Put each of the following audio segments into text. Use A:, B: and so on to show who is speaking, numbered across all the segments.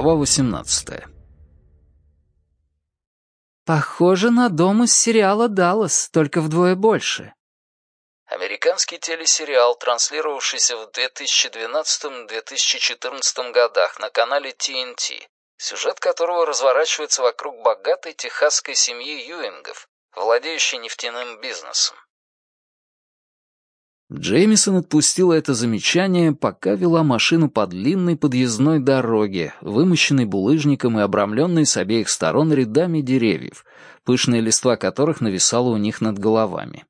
A: Глава 18
B: «Похоже на дом из сериала «Даллас», только вдвое больше».
A: Американский телесериал, транслировавшийся в 2012-2014 годах на канале TNT, сюжет которого разворачивается вокруг богатой техасской семьи Юингов, владеющей нефтяным бизнесом. Джеймисон отпустила это замечание, пока вела машину по длинной подъездной дороге, вымощенной булыжником и обрамленной с обеих сторон рядами деревьев, пышные листва которых нависало у них над головами.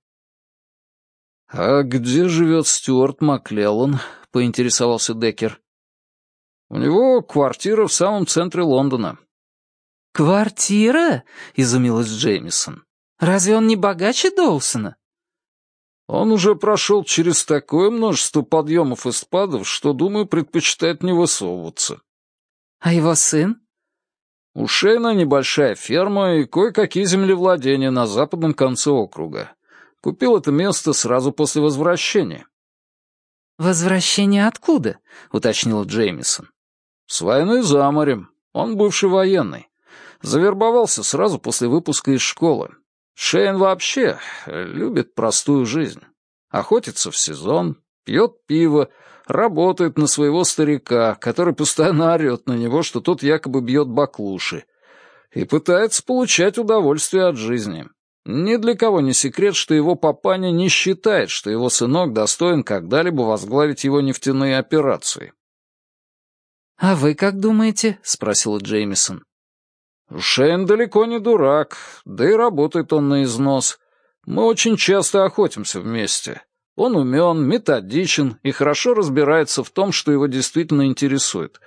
A: «А где живет Стюарт Маклеллан?» — поинтересовался Деккер. «У него квартира в самом центре Лондона».
B: «Квартира?» — изумилась Джеймисон. «Разве он не богаче Доусона?»
A: Он уже прошел через такое множество подъемов и спадов, что, думаю, предпочитает не высовываться.
B: А его сын?
A: У Шейна небольшая ферма и кое-какие землевладения на западном конце округа. Купил это место сразу после возвращения.
B: «Возвращение откуда?» — уточнил Джеймисон.
A: «С войны за морем. Он бывший военный. Завербовался сразу после выпуска из школы. Шейн вообще любит простую жизнь. Охотится в сезон, пьет пиво, работает на своего старика, который постоянно орет на него, что тот якобы бьет баклуши, и пытается получать удовольствие от жизни. Ни для кого не секрет, что его папаня не считает, что его сынок достоин когда-либо возглавить его нефтяные операции.
B: «А вы как думаете?» — спросила Джеймисон.
A: Шейн далеко не дурак, да и работает он на износ. Мы очень часто охотимся вместе. Он умен, методичен и хорошо разбирается в том, что его действительно интересует.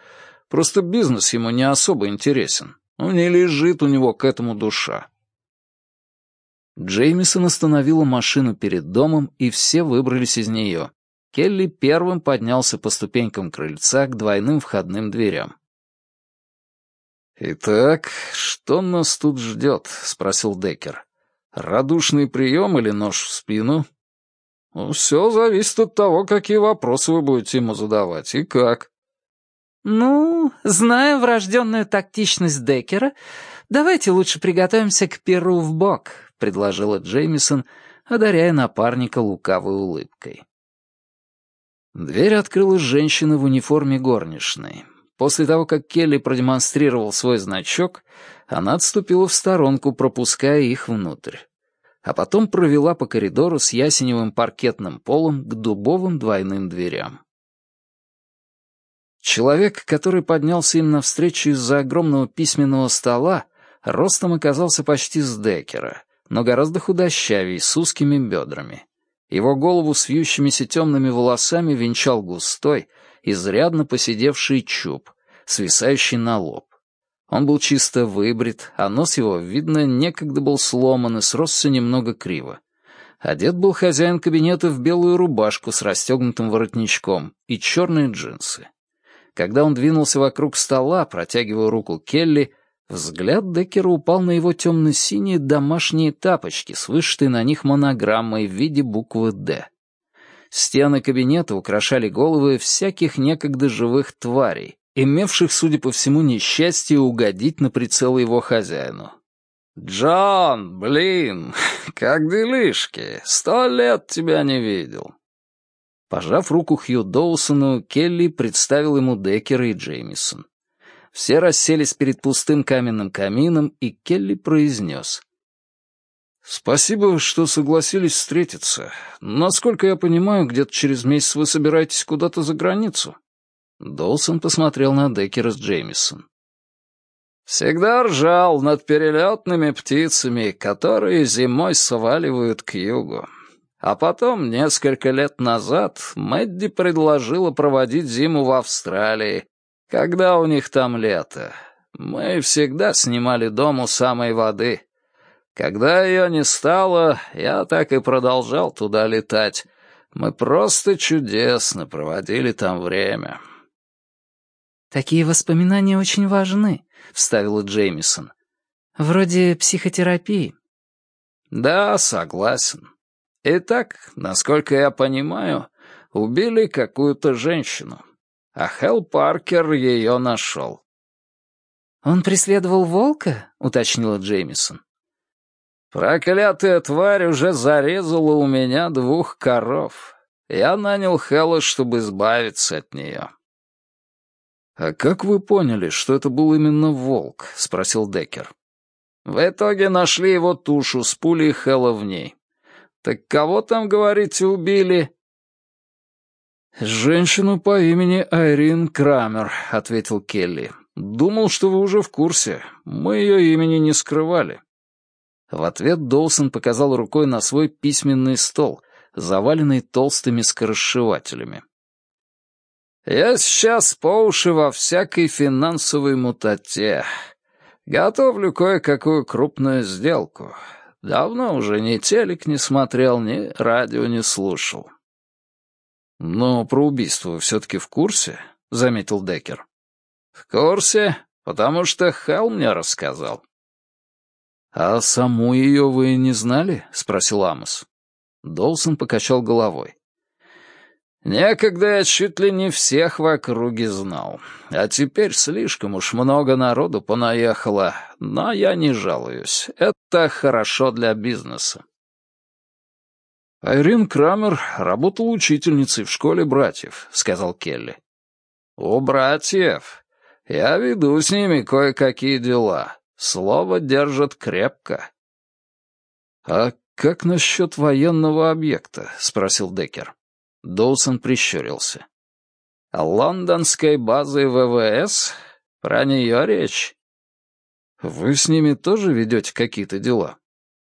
A: Просто бизнес ему не особо интересен. Ну, не лежит у него к этому душа. Джеймисон остановила машину перед домом, и все выбрались из нее. Келли первым поднялся по ступенькам крыльца к двойным входным дверям. «Итак, что нас тут ждет?» — спросил Деккер. «Радушный прием или нож в спину?» ну, «Все зависит от того, какие вопросы вы будете ему задавать и как».
B: «Ну, зная врожденную тактичность Деккера, давайте лучше приготовимся к перу в бок», — предложила Джеймисон, одаряя напарника лукавой улыбкой.
A: Дверь открыла женщина в униформе горничной. После того, как Келли продемонстрировал свой значок, она отступила в сторонку, пропуская их внутрь. А потом провела по коридору с ясеневым паркетным полом к дубовым двойным дверям. Человек, который поднялся им навстречу из-за огромного письменного стола, ростом оказался почти с Деккера, но гораздо худощавее, с узкими бедрами. Его голову с вьющимися темными волосами венчал густой, изрядно поседевший чуб, свисающий на лоб. Он был чисто выбрит, а нос его, видно, некогда был сломан и сросся немного криво. Одет был хозяин кабинета в белую рубашку с расстегнутым воротничком и черные джинсы. Когда он двинулся вокруг стола, протягивая руку Келли, взгляд Деккера упал на его темно-синие домашние тапочки с вышитой на них монограммой в виде буквы «Д». Стены кабинета украшали головы всяких некогда живых тварей, имевших, судя по всему, несчастье угодить на прицел его хозяину. «Джон, блин, как делишки? Сто лет тебя не видел». Пожав руку Хью Доусону, Келли представил ему Деккера и Джеймисон. Все расселись перед пустым каменным камином, и Келли произнес. «Спасибо, что согласились встретиться. Насколько я понимаю, где-то через месяц вы собираетесь куда-то за границу?» Долсон посмотрел на Деккера с Джеймисон. «Всегда ржал над перелетными птицами, которые зимой сваливают к югу. А потом, несколько лет назад, Мэдди предложила проводить зиму в Австралии, когда у них там лето. Мы всегда снимали дом у самой воды». Когда ее не стало, я так и продолжал туда летать. Мы просто чудесно проводили там время».
B: «Такие воспоминания очень важны», — вставила Джеймисон. «Вроде психотерапии».
A: «Да, согласен. Итак, насколько я понимаю, убили какую-то женщину, а Хелл Паркер ее нашел.
B: «Он преследовал волка?» — уточнила Джеймисон.
A: «Проклятая тварь уже зарезала у меня двух коров. Я нанял Хэлла, чтобы избавиться от нее». «А как вы поняли, что это был именно волк?» — спросил Деккер. «В итоге нашли его тушу с пулей Хэлла в ней. Так кого там, говорите, убили?» «Женщину по имени Айрин Крамер», — ответил Келли. «Думал, что вы уже в курсе. Мы ее имени не скрывали». В ответ Доусон показал рукой на свой письменный стол, заваленный толстыми скоросшивателями. «Я сейчас по уши во всякой финансовой мутате. Готовлю кое-какую крупную сделку. Давно уже ни телек не смотрел, ни радио не слушал. «Но про убийство все-таки в курсе?» — заметил Деккер. «В курсе, потому что Хелл мне рассказал». «А саму ее вы не знали?» — спросил Амос. Долсон покачал головой. «Некогда я чуть ли не всех в округе знал, а теперь слишком уж много народу понаехало, но я не жалуюсь, это хорошо для бизнеса». «Айрин Крамер работала учительницей в школе братьев», — сказал Келли. «У братьев? Я веду с ними кое-какие дела. Слово держат крепко». «А как насчет военного объекта?» — спросил Деккер. Доусон прищурился. «Лондонской базы ВВС? Про нее речь?» «Вы с ними тоже ведете какие-то дела?»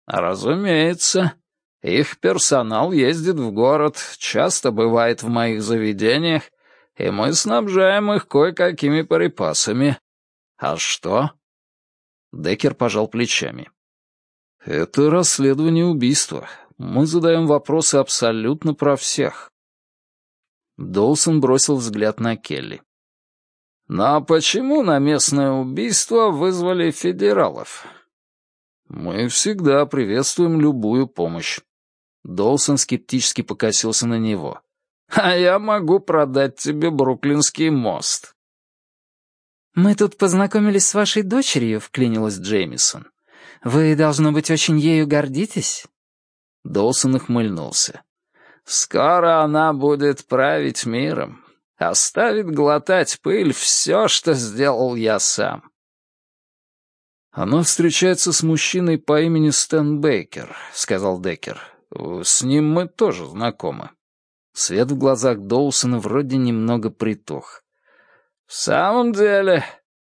A: «Разумеется. Их персонал ездит в город, часто бывает в моих заведениях, и мы снабжаем их кое-какими припасами. А что?» Деккер пожал плечами. «Это расследование убийства. Мы задаем вопросы абсолютно про всех». Доусон бросил взгляд на Келли. «Но почему на местное убийство вызвали федералов?» «Мы всегда приветствуем любую помощь. Долсон скептически покосился на него. «А я могу продать тебе Бруклинский мост».
B: «Мы тут познакомились с вашей дочерью», — вклинилась Джеймисон. «Вы, должно быть, очень ею гордитесь?»
A: Долсон ухмыльнулся. «Скоро она будет править миром. Оставит глотать пыль все, что сделал я сам».
B: «Она встречается с мужчиной по имени Стэн Бейкер», — сказал Деккер. С ним мы тоже знакомы. Свет в глазах Доусона вроде немного притох.
A: «В самом деле,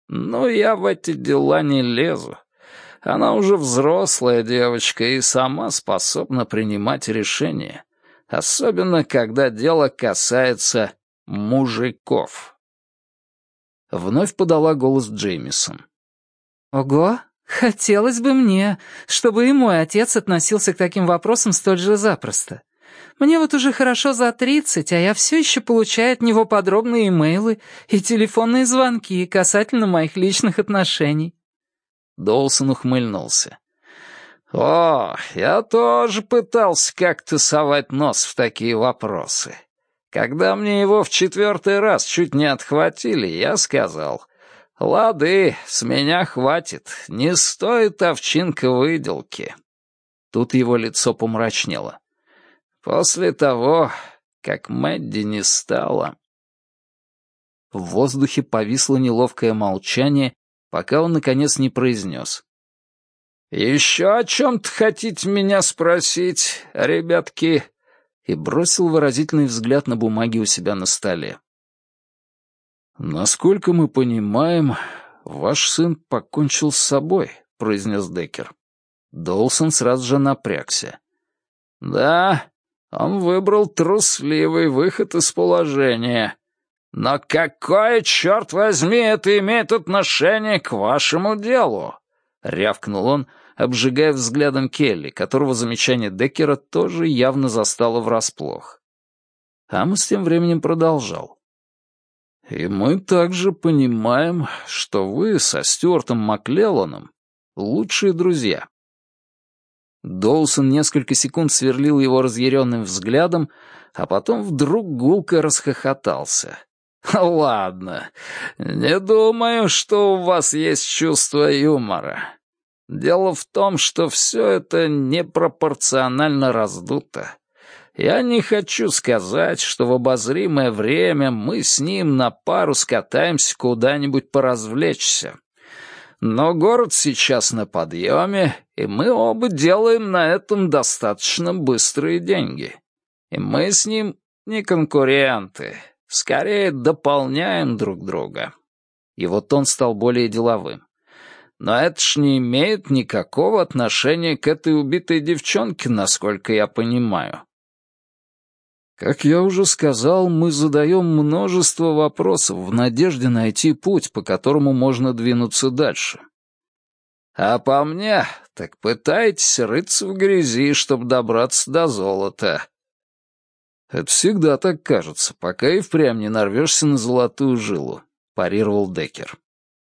A: ну я в эти дела не лезу. Она уже взрослая девочка и сама способна принимать решения, особенно когда дело касается мужиков».
B: Вновь подала голос Джеймисон. «Ого, Хотелось бы мне, чтобы и мой отец относился к таким вопросам столь же запросто. Мне вот уже хорошо за тридцать, а я все еще получаю от него подробные имейлы и телефонные звонки касательно моих личных отношений».
A: Долсон ухмыльнулся. «О, я тоже пытался как-то совать нос в такие вопросы. Когда мне его в четвертый раз чуть не отхватили, я сказал, «Лады, с меня хватит, не стоит овчинка выделки». Тут его лицо помрачнело. «После того, как Мэдди не стало...» В воздухе повисло неловкое молчание, пока он, наконец, не произнес. «Еще о чем-то хотите меня спросить, ребятки?» и бросил выразительный взгляд на бумаги у себя на столе. «Насколько мы понимаем, ваш сын покончил с собой», — произнес Деккер. Долсон сразу же напрягся. «Да, он выбрал трусливый выход из положения. Но какое, черт возьми, это имеет отношение к вашему делу?» — рявкнул он, обжигая взглядом Келли, которого замечание Деккера тоже явно застало врасплох. Амос тем временем продолжал. И мы также понимаем, что вы со Стюартом Маклелланом лучшие друзья. Доусон несколько секунд сверлил его разъяренным взглядом, а потом вдруг гулко расхохотался. Ладно, не думаю, что у вас есть чувство юмора. Дело в том, что все это непропорционально раздуто. Я не хочу сказать, что в обозримое время мы с ним на пару скатаемся куда-нибудь поразвлечься. Но город сейчас на подъеме, и мы оба делаем на этом достаточно быстрые деньги. И мы с ним не конкуренты, скорее дополняем друг друга. И вот он стал более деловым. Но это ж не имеет никакого отношения к этой убитой девчонке, насколько я понимаю. Как я уже сказал, мы задаем множество вопросов в надежде найти путь, по которому можно двинуться дальше. А по мне, так пытайтесь рыться в грязи, чтобы добраться до золота. Это всегда так кажется, пока и впрямь не нарвешься на золотую жилу, парировал Деккер.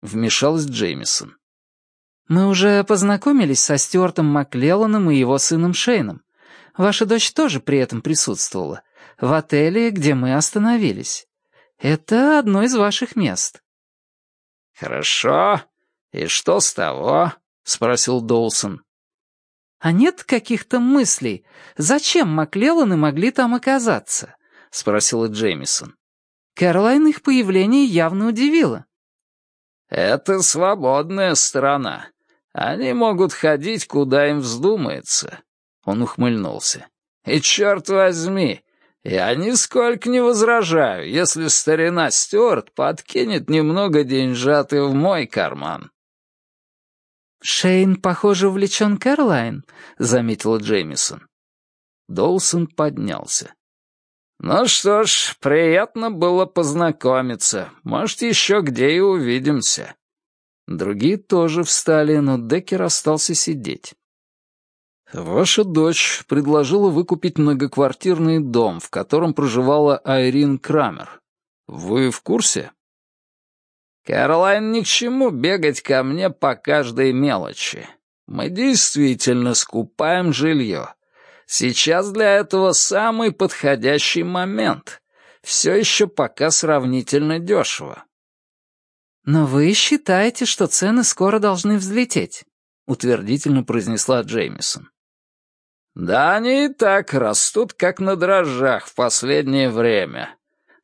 A: Вмешалась Джеймисон.
B: Мы уже познакомились со Стюартом Маклелланом и его сыном Шейном. Ваша дочь тоже при этом присутствовала в отеле, где мы остановились. Это одно из ваших мест».
A: «Хорошо. И что с того?» — спросил Доусон.
B: «А нет каких-то мыслей, зачем Маклелланы могли там оказаться?» — спросила Джеймисон. Кэролайн их появление явно удивило.
A: «Это свободная страна. Они могут ходить, куда им вздумается». Он ухмыльнулся. «И черт возьми, я нисколько не возражаю, если старина Стюарт подкинет немного деньжат и в мой карман».
B: «Шейн, похоже, увлечен Кэролайн», — заметила Джеймисон.
A: Доусон поднялся. «Ну что ж, приятно было познакомиться. Может, еще где и увидимся». Другие тоже встали, но Деккер остался сидеть. Ваша дочь предложила выкупить многоквартирный дом, в котором проживала Айрин Крамер. Вы в курсе? Кэролайн ни к чему бегать ко мне по каждой мелочи. Мы действительно скупаем жилье. Сейчас для этого самый подходящий момент. Все еще пока сравнительно дешево.
B: «Но вы считаете, что цены скоро должны взлететь», — утвердительно произнесла Джеймисон.
A: Да они и так растут, как на дрожжах в последнее время.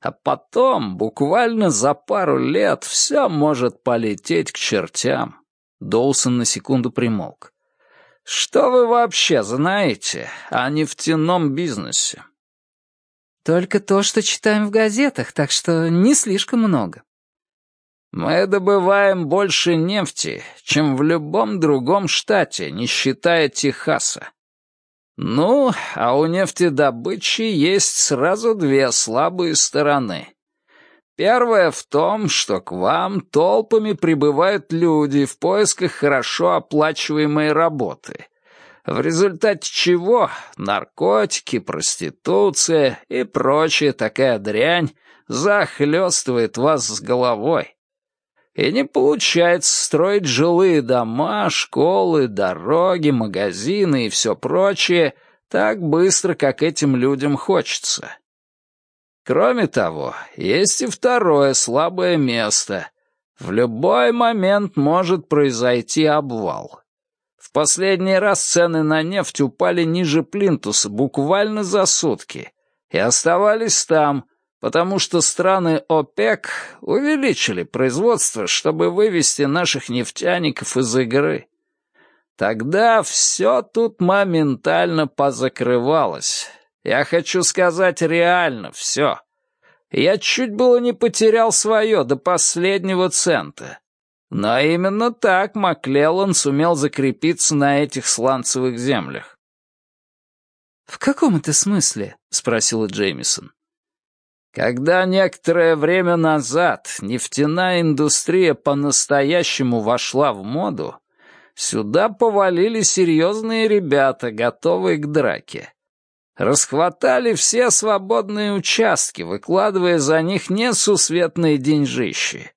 A: А потом, буквально за пару лет, все может полететь к чертям. Доусон на секунду примолк. Что вы вообще знаете о нефтяном бизнесе?
B: Только то, что читаем в газетах, так что не слишком много.
A: Мы добываем больше нефти, чем в любом другом штате, не считая Техаса. Ну, а у нефтедобычи есть сразу две слабые стороны. Первая в том, что к вам толпами прибывают люди в поисках хорошо оплачиваемой работы, в результате чего наркотики, проституция и прочая такая дрянь захлестывает вас с головой и не получается строить жилые дома, школы, дороги, магазины и все прочее так быстро, как этим людям хочется. Кроме того, есть и второе слабое место. В любой момент может произойти обвал. В последний раз цены на нефть упали ниже плинтуса буквально за сутки и оставались там, потому что страны ОПЕК увеличили производство, чтобы вывести наших нефтяников из игры. Тогда все тут моментально позакрывалось. Я хочу сказать реально все. Я чуть было не потерял свое до последнего цента. Но именно так Маклеллан сумел закрепиться на этих сланцевых землях.
B: «В каком это смысле?» — спросила Джеймисон.
A: Когда некоторое время назад нефтяная индустрия по-настоящему вошла в моду, сюда повалили серьезные ребята, готовые к драке. Расхватали все свободные участки, выкладывая за них несусветные деньжищи.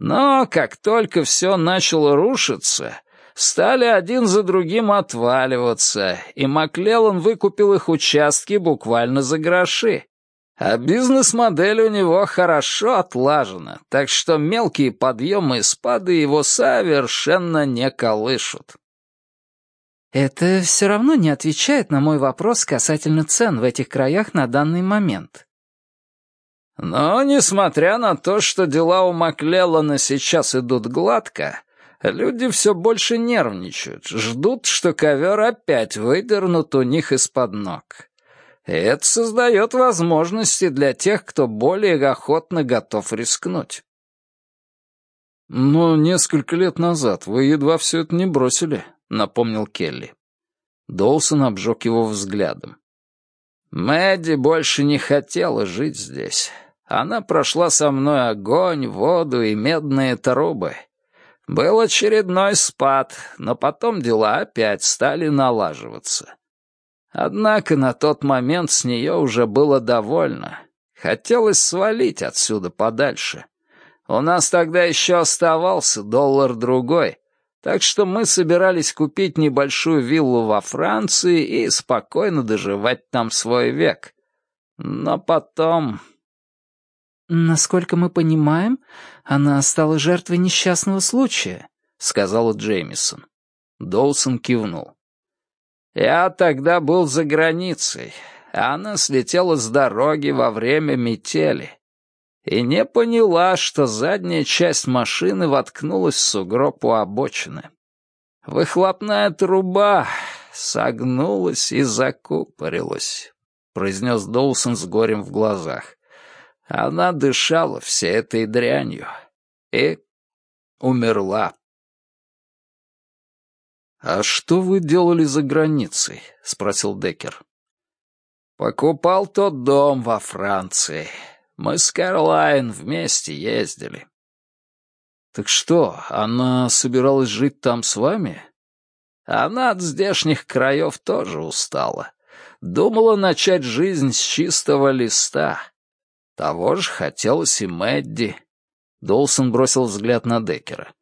A: Но как только все начало рушиться, стали один за другим отваливаться, и Маклеллан выкупил их участки буквально за гроши. А бизнес-модель у него хорошо отлажена, так что мелкие подъемы и спады его совершенно не колышут.
B: Это все равно не отвечает на мой вопрос касательно цен в этих краях на данный момент.
A: Но, несмотря на то, что дела у Маклеллана сейчас идут гладко, люди все больше нервничают, ждут, что ковер опять выдернут у них из-под ног. Это создает возможности для тех, кто более охотно готов рискнуть. «Но несколько лет назад вы едва все это не бросили», — напомнил Келли. Доусон обжег его взглядом. «Мэдди больше не хотела жить здесь. Она прошла со мной огонь, воду и медные трубы. Был очередной спад, но потом дела опять стали налаживаться. Однако на тот момент с нее уже было довольно. Хотелось свалить отсюда подальше. У нас тогда еще оставался доллар-другой, так что мы собирались купить небольшую виллу во Франции и спокойно доживать там свой век. Но потом...
B: «Насколько мы понимаем, она стала жертвой несчастного случая», — сказала Джеймисон.
A: Доусон кивнул. Я тогда был за границей. Она слетела с дороги во время метели и не поняла, что задняя часть машины воткнулась в сугроб у обочины. Выхлопная труба согнулась и закупорилась, произнес Доусон с горем в глазах. Она дышала всей этой дрянью и умерла.
B: «А что вы делали за границей?» — спросил Деккер.
A: «Покупал тот дом во Франции. Мы с Кэролайн вместе ездили».
B: «Так что, она собиралась жить там с вами?»
A: Она от здешних краев тоже устала. Думала начать жизнь с чистого листа. Того же хотелось и Мэдди. Долсон бросил взгляд на Деккера.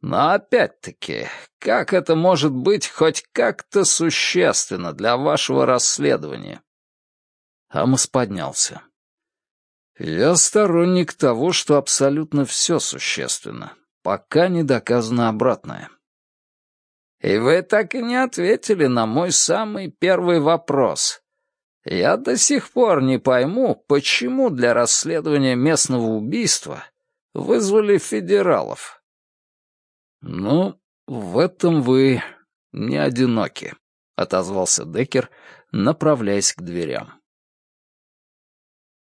A: Но опять-таки, как это может быть хоть как-то существенно для вашего расследования?»
B: Амос поднялся. «Я сторонник того, что абсолютно все существенно, пока не доказано обратное».
A: «И вы так и не ответили на мой самый первый вопрос. Я до сих пор не пойму, почему для расследования местного убийства вызвали федералов».
B: «Ну, в этом вы не одиноки», — отозвался Деккер, направляясь к дверям.